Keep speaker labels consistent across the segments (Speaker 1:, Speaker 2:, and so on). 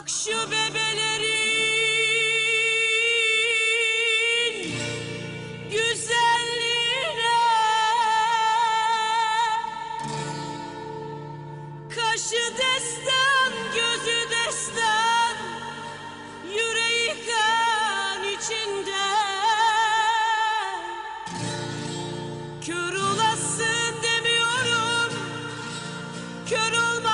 Speaker 1: Bak şu bebelerin güzelliğine Kaşı destan, gözü destan Yüreği kan içinde. Kör olasın demiyorum Kör olma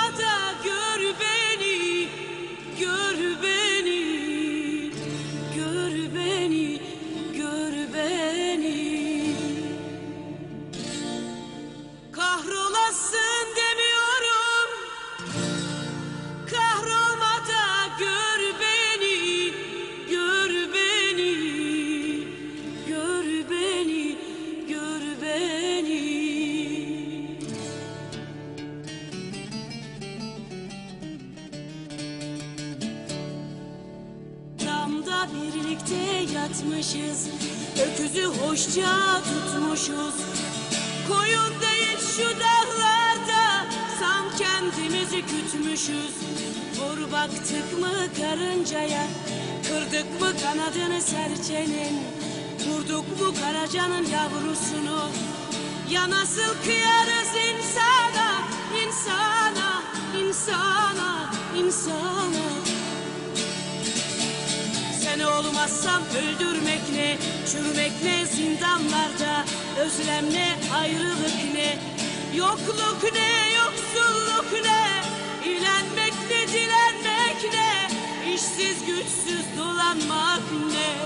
Speaker 1: birlikte yatmışız. Öküzü hoşça tutmuşuz. Koyun değil şu dağlarda Sam kendimizi kütmüşüz. Vur baktık mı karıncaya Kırdık mı kanadını serçenin. Vurduk mu karacanın yavrusunu. Ya nasıl kıyarız insana sen olmazsam öldürmek ne, çürümek ne zindanlarda, özlem ne, ayrılık ne, yokluk ne, yoksulluk ne, ilenmek ne, dilenmek ne, işsiz güçsüz dolanmak ne.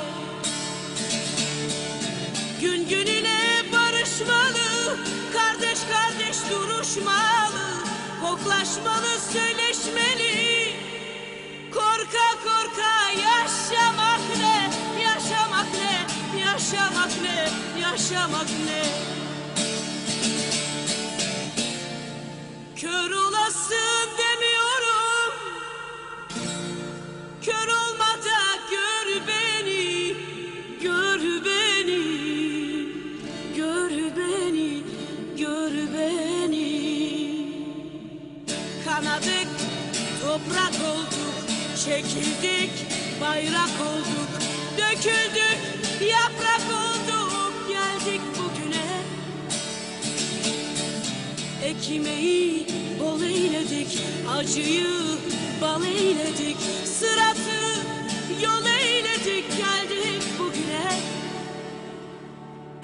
Speaker 1: Gün gününe barışmalı, kardeş kardeş duruşmalı, koklaşmalı, söyleşmeli. Yaşamak ne. Kör olasın demiyorum, kör olma da gör beni, gör beni, gör beni, gör beni. Kanadık, toprak olduk, çekildik, bayrak olduk, döküldük, yaprak olduk, Ekmeği bol eyledik, acıyı bal eyledik, sıratı yol eyledik, geldik bugüne.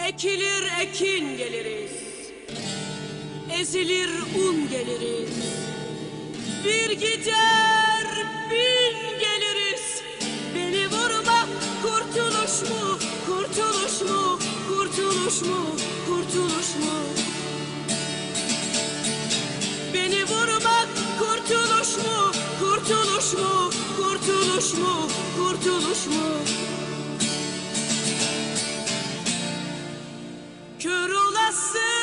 Speaker 1: Ekilir ekin geliriz, ezilir un geliriz. Bir gider bin geliriz Beni vurmak kurtuluş mu Kurtuluş mu Kurtuluş mu Kurtuluş mu Kurtuluş mu? Kurtuluş mu? Kurtuluş mu? Kör olasın